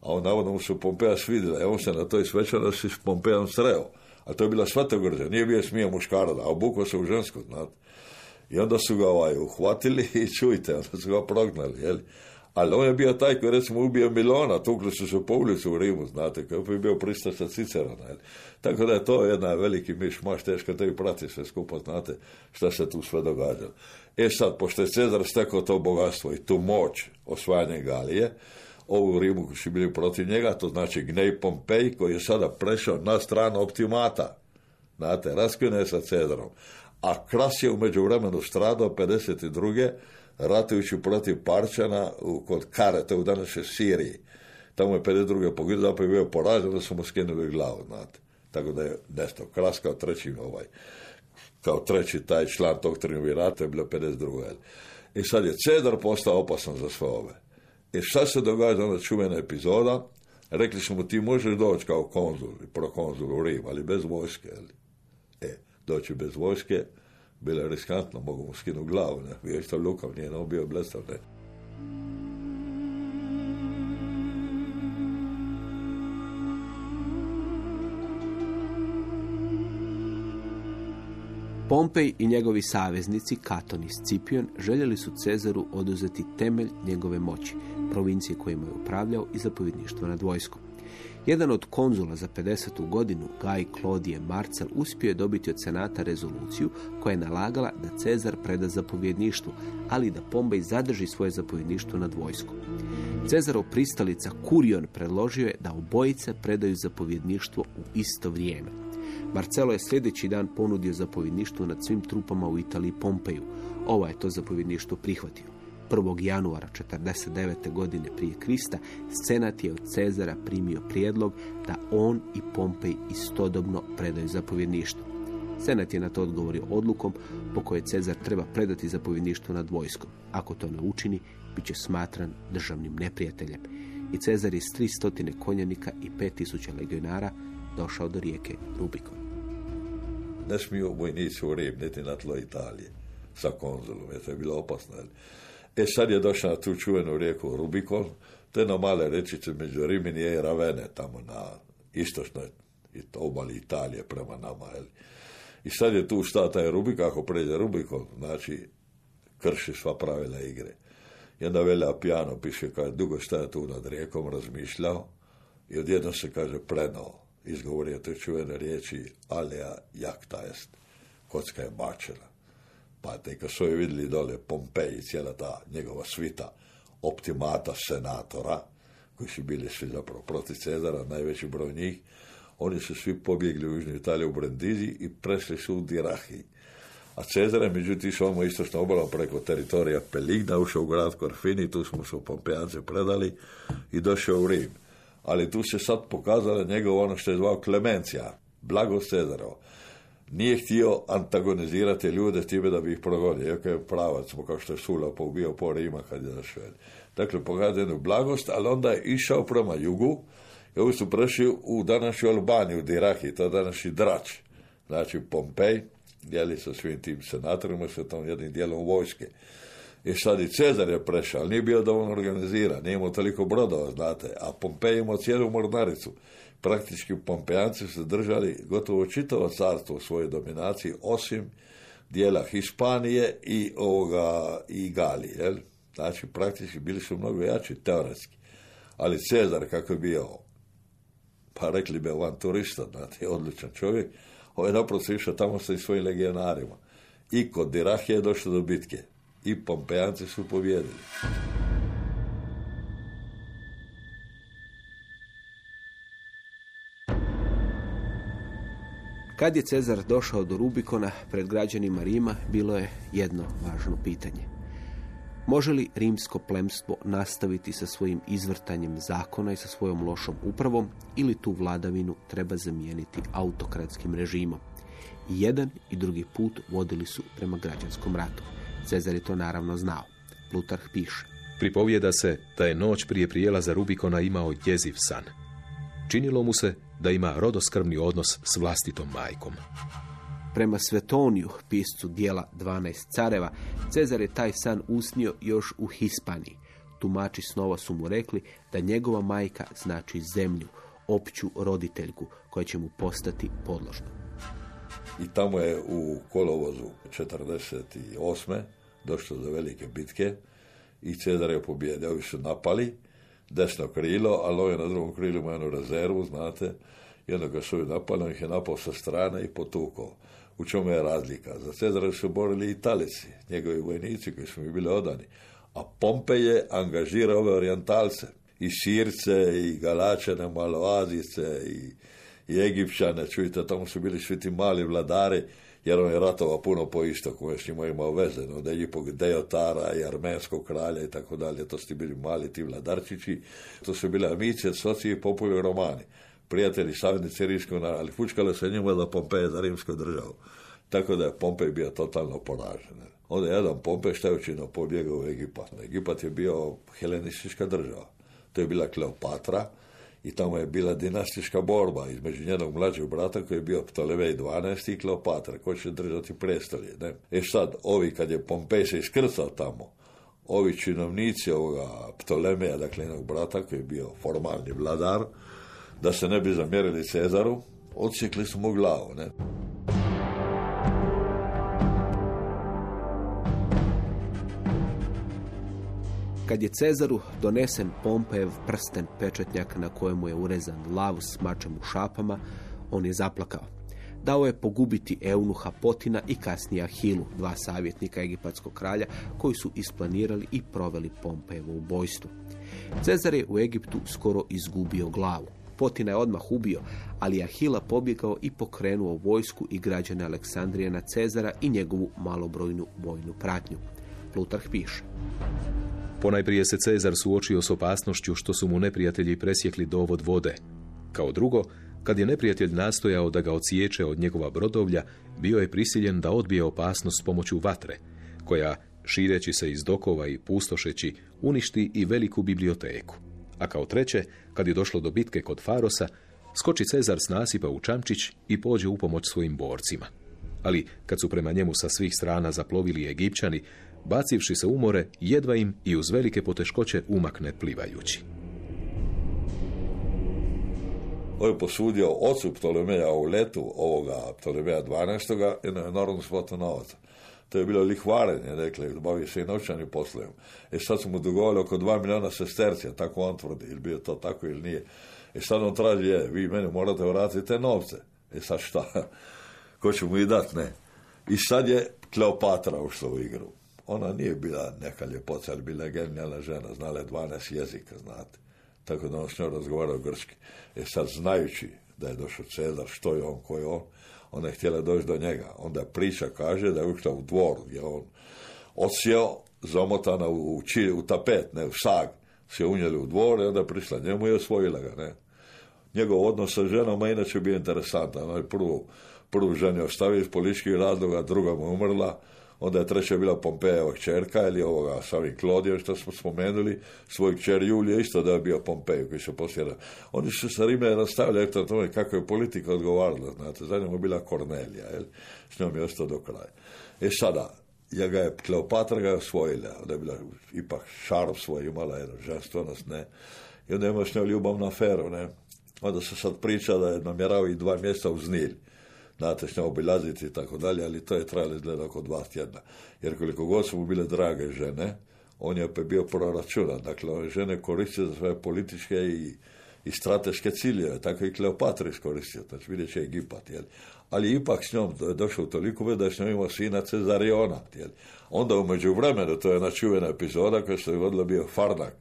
A on navodno mu se Pompeja svidila, i on se na toj svečanosti s Pompejom sreo a to je bila svatogrđa, nije bio smio muškara, a obukao se u žensko, znate. I onda su ga ovaj, uhvatili *laughs* i čujte, onda su ga prognali, jel? Ali on je bio taj koji recimo ubio Milona, tukli su se po ulicu u Rimu, znate, koji je bio pristaša Cicerona. Jel? Tako da je to jedna veliki miš, maš teško da i prati sve skupa, znate šta se tu sve događalo. E sad, pošto je Cezar stekao to bogatstvo i tu moć osvajanja Galije, ovu Rimu koji su bili protiv njega, to znači Gnej Pompej koji je sada prešao na stranu optimata. Znate, raskinuo je sa Cezarom. A Kras je u međuvremenu stradao 52. ratujući protiv Parčana kod Karete u današnjoj Siriji. Tamo je 52. poginuo, zapravo je bio poražen da su mu skinuli glavu, znate. Tako da je nešto, Kras kao treći ovaj, kao treći taj član tog triumvirata je bilo 52. I sad je Cedar postao opasan za sve ove. I šta se događa onda čuvena epizoda? Rekli smo ti možeš doći kao konzul prokonzul u Rim, ali bez vojske. E, doći bez vojske, bilo je riskantno, mogu mu skinu glavu, ne, bio isto lukav, nije bio blestav, ne. Pompej i njegovi saveznici, Katon i Scipion, željeli su Cezaru oduzeti temelj njegove moći, provincije kojima je upravljao i zapovjedništvo nad vojskom. Jedan od konzula za 50. godinu, Gaj Klodije Marcel, uspio je dobiti od senata rezoluciju koja je nalagala da Cezar preda zapovjedništvo, ali da Pompej zadrži svoje zapovjedništvo nad vojskom. Cezarov pristalica Kurion predložio je da obojice predaju zapovjedništvo u isto vrijeme. Marcelo je sljedeći dan ponudio zapovjedništvo nad svim trupama u Italiji Pompeju. Ova je to zapovjedništvo prihvatio. 1. januara 49. godine prije Krista senat je od Cezara primio prijedlog da on i Pompej istodobno predaju zapovjedništvo. Senat je na to odgovorio odlukom po kojoj Cezar treba predati zapovjedništvo nad vojskom. Ako to ne učini, bit će smatran državnim neprijateljem. I Cezar je s 300 konjanika i 5000 legionara došao do rijeke Rubikon. Ne smiju vojnici u Rim, niti na tlo Italije. sa konzulom, jer to je bilo opasno. E sad je došao na tu čuvenu rijeku Rubikon, to je na male rečice među Riminije i Ravene, tamo na istočnoj obali Italije prema nama. Jel? I sad je tu šta taj Rubik, ako pređe Rubikon, znači krši sva pravila igre. I onda velja pijano piše, kaže, dugo šta tu nad rijekom razmišljao i odjedno se kaže predao. Izgovorio te čuvene riječi, alea jakta jest, kocka je bačena. Pa kad su je vidjeli dole Pompeji, cijela ta njegova svita optimata senatora, koji su bili svi zapravo protiv Cezara, najveći broj njih, oni su svi pobjegli u Južnu Italiju u Brandizi i prešli su u Dirahi. A Cezar je međutim išao istočno obalom preko teritorija Peligna, ušao u grad Korfini, tu smo se u Pompejance predali i došao u Rim. Ali tu se sad pokazalo njegov ono što je zvao Klemencija, blago Cezarov. Nije htio antagonizirati ljude s time da bi ih progonio, iako je pravac, kao što je Sula poubio po Rima kad je došao. Dakle, pokazao jednu blagost, ali onda je išao prema jugu, i ovi su prešli u današnju Albaniju, Dirahi, to je današnji Drač, znači Pompej, dijeli sa svim tim senatorima, sa tom jednim dijelom vojske. I sad i Cezar je prešao, ali nije bio dovoljno organiziran, nije imao toliko brodova, znate, a Pompej imao cijelu mornaricu. Praktički Pompejanci su držali gotovo čitavo carstvo u svojoj dominaciji, osim dijela Hispanije i ovoga i Galije, jel? Znači, praktički bili su mnogo jači teoretski. Ali Cezar, kako je bio pa rekli bi turista, znate, odličan čovjek, ovaj naprosto išao tamo sa svojim legionarima. I kod Dirahije je došlo do bitke. I Pompejanci su pobjedili. Kad je Cezar došao do Rubikona pred građanima Rima, bilo je jedno važno pitanje. Može li rimsko plemstvo nastaviti sa svojim izvrtanjem zakona i sa svojom lošom upravom ili tu vladavinu treba zamijeniti autokratskim režimom? Jedan i drugi put vodili su prema građanskom ratu. Cezar je to naravno znao. Plutarh piše. Pripovijeda se da je noć prije prijelaza Rubikona imao jeziv san. Činilo mu se da ima rodoskrvni odnos s vlastitom majkom. Prema Svetoniju, piscu dijela 12 careva, Cezar je taj san usnio još u Hispaniji. Tumači snova su mu rekli da njegova majka znači zemlju, opću roditeljku koja će mu postati podložna. I tamo je u kolovozu 48. došlo do velike bitke i Cezar je pobjedio. Ovi su napali desno krilo, ali ovaj na drugom krilu ima jednu rezervu, znate, jednoga su napali, on ih je napao sa strane i potukao u čemu je razlika. Za Cezara su borili Italici, njegovi vojnici koji su mi bili odani. A Pompej je angažirao ove orijentalce, i Sirce, i Galačane, Maloazice, i, i Egipćane, čujte, tamo su bili svi ti mali vladari, jer on je ratovao puno po istoku, je s njima imao veze, od Egipog Deotara i armenskog kralja i tako dalje, to su bili mali ti vladarčići, to su bile amice, soci populi romani prijatelji, savjetnici rimskog naroda, ali fučkalo se njima da Pompeje za rimsku državu. Tako da je Pompej bio totalno poražen. Onda je jedan Pompej šta je učinio, pobjegao u Egipat. Egipat je bio helenistička država. To je bila Kleopatra i tamo je bila dinastička borba između njenog mlađeg brata koji je bio Ptolevej 12 i Kleopatra koji će držati prestolje. Ne? E sad, ovi kad je Pompej se iskrcao tamo, ovi činovnici ovoga Ptolemeja, dakle njenog brata koji je bio formalni vladar, da se ne bi zamjerili Cezaru, odsjekli su mu glavu. Ne? Kad je Cezaru donesen Pompejev prsten pečetnjak na kojemu je urezan lav s mačem u šapama, on je zaplakao. Dao je pogubiti Eunuha Potina i kasnije Ahilu, dva savjetnika egipatskog kralja, koji su isplanirali i proveli Pompejevo ubojstvo. Cezar je u Egiptu skoro izgubio glavu. Potina je odmah ubio, ali Ahila pobjegao i pokrenuo vojsku i građane Aleksandrije na Cezara i njegovu malobrojnu vojnu pratnju. Plutarh piše. Ponajprije se Cezar suočio s opasnošću što su mu neprijatelji presjekli dovod vode. Kao drugo, kad je neprijatelj nastojao da ga ociječe od njegova brodovlja, bio je prisiljen da odbije opasnost s pomoću vatre, koja, šireći se iz dokova i pustošeći, uništi i veliku biblioteku. A kao treće, kad je došlo do bitke kod Farosa, skoči Cezar s nasipa u Čamčić i pođe u pomoć svojim borcima. ali kad su prema njemu sa svih strana zaplovili Egipćani, bacivši se umore, jedva im i uz velike poteškoće umakne plivajući. On je posudio ocu Ptolemeja u letu ovoga Ptolemeja 12. jednu enormnu svotu novaca. To je bilo lihvarenje, rekli, bavio se i novčanim poslovima. E sad su mu dugovali oko dva milijuna sestercija, tako on tvrdi, ili bio to tako ili nije. E sad on traži, je, vi meni morate vratiti te novce. E sad šta? *laughs* Ko će mu i dat? Ne. I sad je Kleopatra ušla u igru. Ona nije bila neka ljepoca, ali bila je genijalna žena, znala je 12 jezika, znate. Tako da on s njom razgovarao grčki. E sad, znajući da je došao Cezar, što je on, ko je on, ona je htjela doći do njega. Onda priča kaže da je ušla u dvor gdje on odsjeo, zamotana u, u, tapet, ne, u sag, se unijeli u dvor i onda prišla njemu i osvojila ga, ne. Njegov odnos sa ženom, inače bio interesantan. On je prvu, prvu ženu ostavio iz političkih razloga, druga mu umrla, onda je treća bila Pompejeva čerka ili ovoga sami Klodijem što smo spomenuli, svoj kćer Julije isto da je bio Pompej koji se poslije... Oni su sa Rime nastavljali to tome kako je politika odgovarala, znate, za njom je bila Kornelija, jel? s njom je ostao do kraja. E sada, ja ga je Kleopatra ga je osvojila, onda je bila ipak šarov svoj imala jednu ženstvenost, ne, i onda ima s njom ljubavnu aferu, ne, onda se sad priča da je namjerao i dva mjesta uz Nil znate što obilaziti i tako dalje, ali to je trajalo izgleda oko dva tjedna. Jer koliko god su mu bile drage žene, on je opet bio proračunan. Dakle, ove žene koriste za svoje političke i, i strateške ciljeve, tako i Kleopatra iskoristio, znači vidjet će Egipat, jel? Ali ipak s njom je došao toliko da je s njom imao sina Cezariona, jel? Onda u međuvremenu, to je jedna čuvena epizoda koja se je vodila bio Farnak,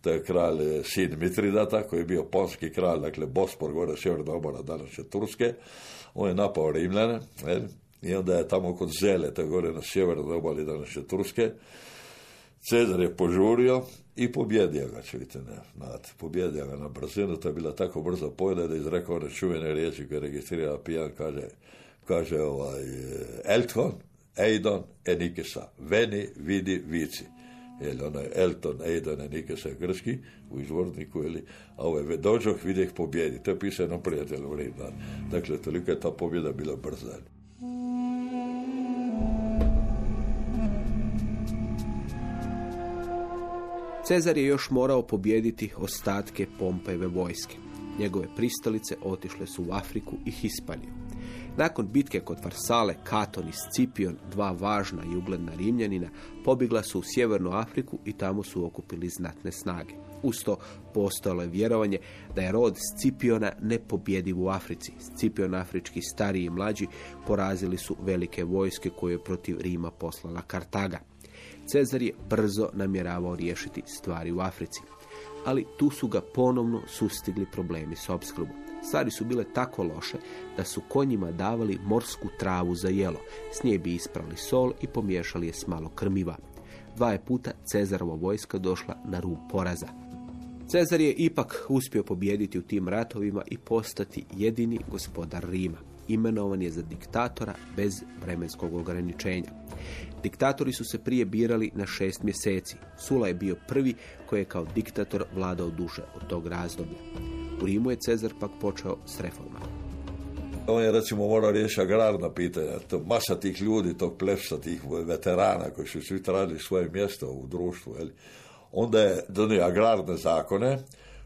to je kralj eh, sin Mitridata, koji je bio ponski kralj, dakle Bospor, gore sjeverna obora današnje Turske, on je napao Rimljane, i onda je tamo kod Zele, to je gore na sjevernoj obali današnje Turske, Cezar je požurio i pobjedio ga, čujte, ne, znate, pobjedio ga na brzinu, to je bila tako brzo pojeda da je izrekao one čuvene riječi koje registrira pijan, kaže, kaže ovaj, Elton, Eidon, Enikesa, veni, vidi, vici ili onaj Elton Eidon Nikesa grčki u izvorniku, ili, a ovaj dođoh vidjeh pobjedi. To je pisao jednom prijatelju u. Dakle, toliko je ta pobjeda bila brza. Cezar je još morao pobijediti ostatke Pompejeve vojske. Njegove pristalice otišle su u Afriku i Hispaniju. Nakon bitke kod Varsale, Katon i Scipion, dva važna i ugledna Rimljanina, pobjegla su u Sjevernu Afriku i tamo su okupili znatne snage. Usto postojalo je vjerovanje da je rod Scipiona nepobjediv u Africi. Scipion afrički stariji i mlađi porazili su velike vojske koje je protiv Rima poslala Kartaga. Cezar je brzo namjeravao riješiti stvari u Africi. Ali tu su ga ponovno sustigli problemi s opskrbom. Stvari su bile tako loše da su konjima davali morsku travu za jelo. S nje bi isprali sol i pomiješali je s malo krmiva. Dva je puta Cezarova vojska došla na rub poraza. Cezar je ipak uspio pobijediti u tim ratovima i postati jedini gospodar Rima. Imenovan je za diktatora bez vremenskog ograničenja. Diktatori su se prije birali na šest mjeseci. Sula je bio prvi koji je kao diktator vladao duže od tog razdoblja. U Rimu je Cezar pak počeo s reformama. On je recimo morao riješiti agrarna pitanja, to masa tih ljudi, tog plesa, tih veterana koji su svi tražili svoje mjesto u društvu. Jel? Onda je donio agrarne zakone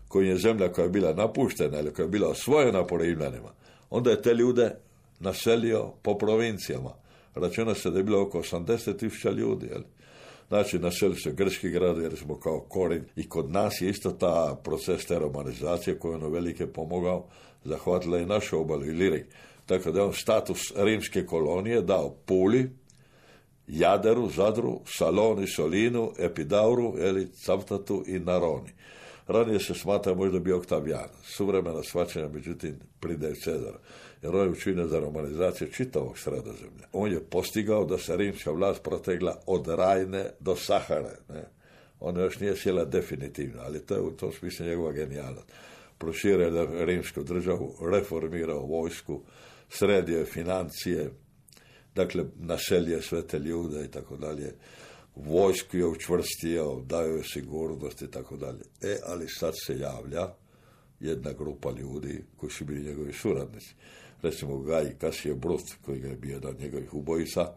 koji je zemlja koja je bila napuštena ili koja je bila osvojena po Rimljanima. Onda je te ljude naselio po provincijama. Računa se da je bilo oko 80 tisuća ljudi. Jel? Znači, naseli se grčki grad, jer smo kao Korin. I kod nas je isto ta proces te romanizacije koji je ono velike pomogao, zahvatila i našu obalu i Lirik. Tako da je on status rimske kolonije dao Puli, Jaderu, Zadru, Saloni, Solinu, Epidauru, Eli, Cavtatu i Naroni. Ranije se smatra možda bio Oktavijan. Suvremena svačanja, međutim, pridaje Cezara jer on je učinio za romanizaciju čitavog sredozemlja. On je postigao da se rimska vlast protegla od Rajne do Sahare. Ne? Ona još nije sjela definitivno, ali to je u tom smislu njegova genijalnost. Proširio je rimsku državu, reformirao vojsku, sredio je financije, dakle, naselio sve te ljude i tako dalje. Vojsku je učvrstio, dao je sigurnost i tako dalje. E, ali sad se javlja jedna grupa ljudi koji su bili njegovi suradnici recimo Gaj Kasije Brut, koji je bio jedan njegovih ubojica,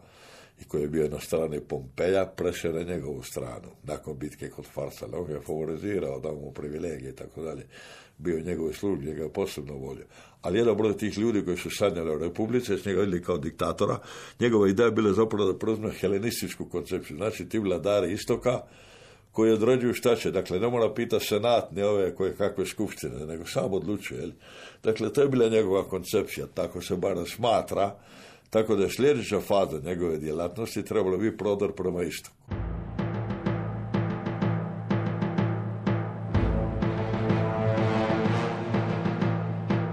i koji je bio na strani Pompeja, prešao na njegovu stranu. Nakon bitke kod Farsala, on je favorizirao, dao mu privilegije i tako dalje. Bio u njegovoj službi, njega je posebno volio. Ali jedan broj tih ljudi koji su sanjali u Republice, s njega vidjeli kao diktatora, njegova ideja je bila zapravo da preuzme helenističku koncepciju. Znači, ti vladari istoka, koji određuju šta će. Dakle, ne mora pita senat, ni ove koje kakve skupštine, nego sam odlučuje. Dakle, to je bila njegova koncepcija, tako se bar smatra tako da je sljedeća faza njegove djelatnosti trebalo biti prodor prema istoku.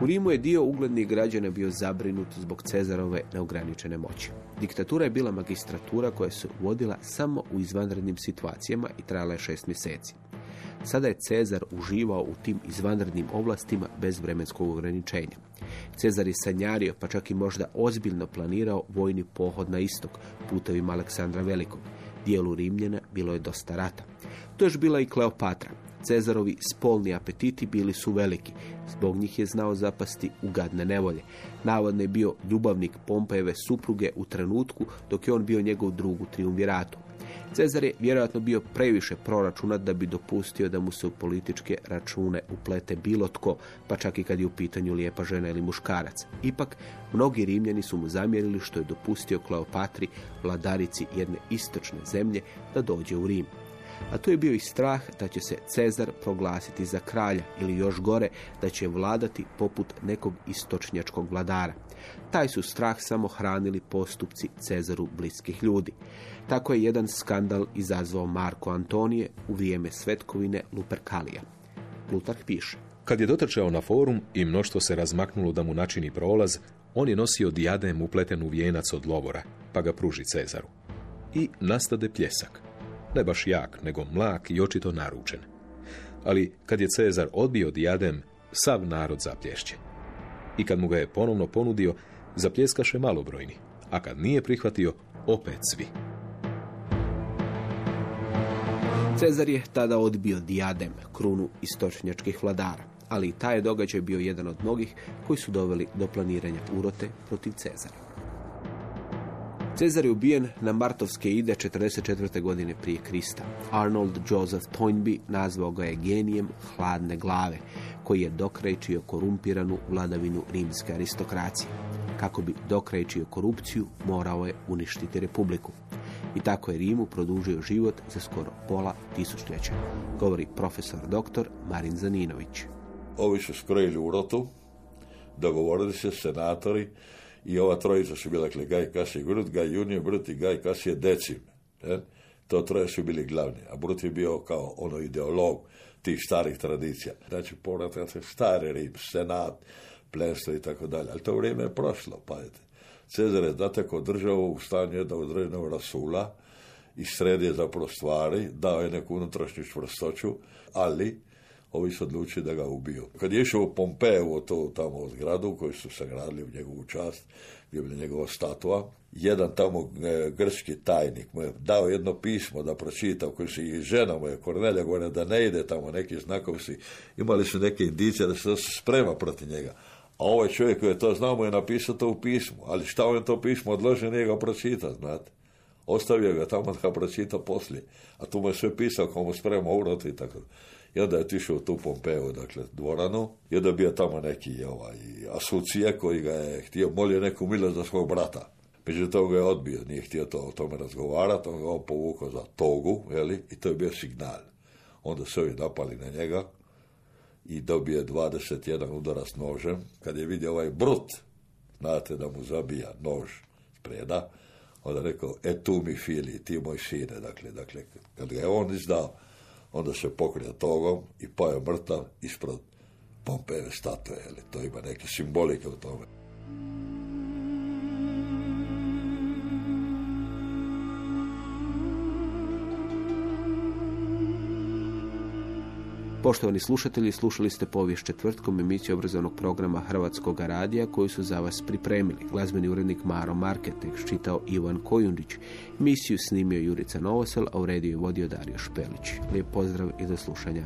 U Rimu je dio uglednih građana bio zabrinut zbog Cezarove neograničene moći. Diktatura je bila magistratura koja se vodila samo u izvanrednim situacijama i trajala je šest mjeseci. Sada je Cezar uživao u tim izvanrednim ovlastima bez vremenskog ograničenja. Cezar je sanjario, pa čak i možda ozbiljno planirao vojni pohod na istok, putevima Aleksandra Velikog. Dijelu Rimljana bilo je dosta rata. To je bila i Kleopatra. Cezarovi spolni apetiti bili su veliki. Zbog njih je znao zapasti u gadne nevolje. Navodno je bio ljubavnik Pompejeve supruge u trenutku dok je on bio njegov drug u triumviratu. Cezar je vjerojatno bio previše proračunat da bi dopustio da mu se u političke račune uplete bilo tko, pa čak i kad je u pitanju lijepa žena ili muškarac. Ipak, mnogi Rimljani su mu zamjerili što je dopustio Kleopatri, vladarici jedne istočne zemlje, da dođe u Rim. A tu je bio i strah da će se Cezar proglasiti za kralja ili još gore da će vladati poput nekog istočnjačkog vladara. Taj su strah samo hranili postupci Cezaru bliskih ljudi. Tako je jedan skandal izazvao Marko Antonije u vrijeme svetkovine Luperkalija. Plutarh piše. Kad je dotrčao na forum i mnoštvo se razmaknulo da mu načini prolaz, on je nosio dijadem upleten u vijenac od lovora, pa ga pruži Cezaru. I nastade pljesak. Ne baš jak, nego mlak i očito naručen. Ali kad je Cezar odbio dijadem, sav narod zaplješće. I kad mu ga je ponovno ponudio, zapljeskaše malobrojni, a kad nije prihvatio, opet svi. Cezar je tada odbio dijadem, krunu istočnjačkih vladara, ali i taj je događaj bio jedan od mnogih koji su doveli do planiranja urote protiv Cezara. Cezar je ubijen na Martovske ide 44. godine prije Krista. Arnold Joseph Toynbee nazvao ga je genijem hladne glave, koji je dokrajčio korumpiranu vladavinu rimske aristokracije. Kako bi dokrajčio korupciju, morao je uništiti republiku i tako je Rimu produžio život za skoro pola tisućljeća, govori profesor dr. Marin Zaninović. Ovi su skrojili u rotu, dogovorili se senatori i ova trojica su bila, dakle, Gaj Kasije Brut, Gaj Junije Brut i Gaj Kasije Decim. To troje su bili glavni, a Brut je bio kao ono ideolog tih starih tradicija. Znači, povratak se stari Rim, senat, plenstvo i tako dalje. Ali to vrijeme je prošlo, pazite. Cezar je zatekao državu u stanju jednog određenog rasula i sredio zapravo stvari, dao je neku unutrašnju čvrstoću, ali ovi su odlučili da ga ubiju. Kad je išao u Pompeju, to tamo zgradu koju su sagradili u njegovu čast, gdje je njegova statua, jedan tamo e, grčki tajnik mu je dao jedno pismo da pročita, koji se i žena mu je, Kornelija govorio da ne ide tamo, neki znakovi si, imali su neke indicije da se sprema protiv njega. A ovaj čovjek koji je to znao mu je napisao to u pismu. Ali šta on je to pismo odložio, nije ga pročitao, znate. Ostavio ga tamo da ga pročita poslije. A tu mu je sve pisao kao mu sprema urot i tako. I onda je otišao tu Pompeju, dakle, dvoranu. I onda je bio tamo neki ovaj, asucije koji ga je htio, molio neku milost za svog brata. Međutim, ga je odbio, nije htio to o tome razgovarati, on ga on povukao za togu, jeli, i to je bio signal. Onda su ovi napali na njega, i dobije 21 udara s nožem. Kad je vidio ovaj brut, znate da mu zabija nož spreda, onda rekao, e tu mi fili, ti moj sine. Dakle, dakle, kad ga je on izdao, onda se pokrio togom i pao je mrtav ispred Pompejeve statue. To ima neke simbolike u tome. Poštovani slušatelji, slušali ste povijest četvrtkom emisiju obrazovnog programa Hrvatskog radija koju su za vas pripremili. Glazbeni urednik Maro Marketek čitao Ivan Kojundić. Misiju snimio Jurica Novosel, a u rediju je vodio Dario Špelić. Lijep pozdrav i do slušanja.